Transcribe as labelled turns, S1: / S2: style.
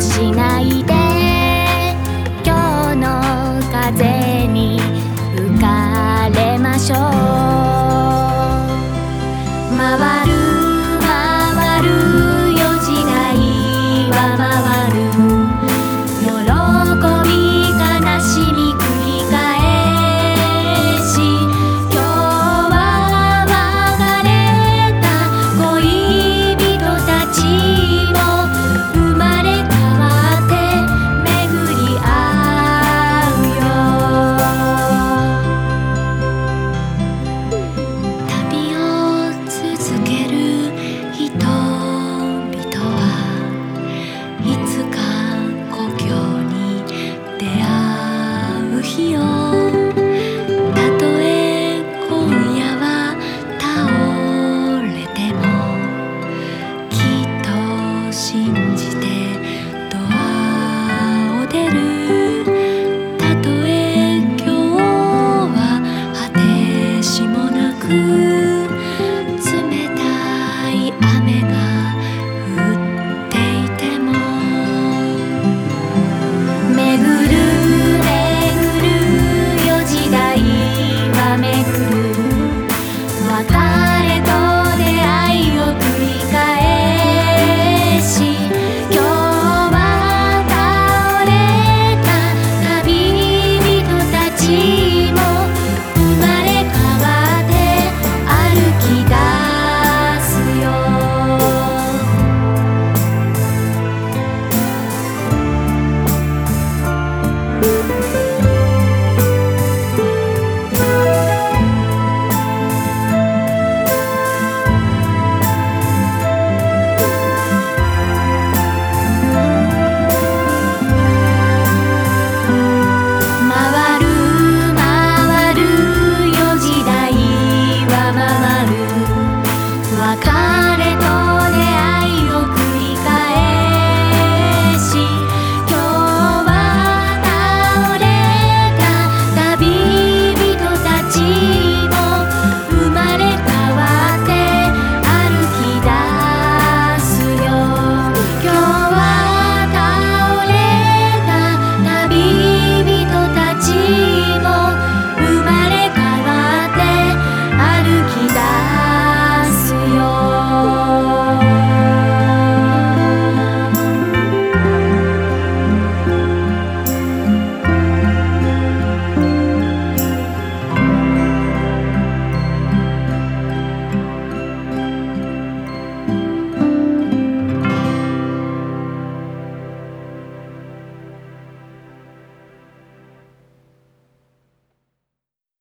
S1: しないよ。を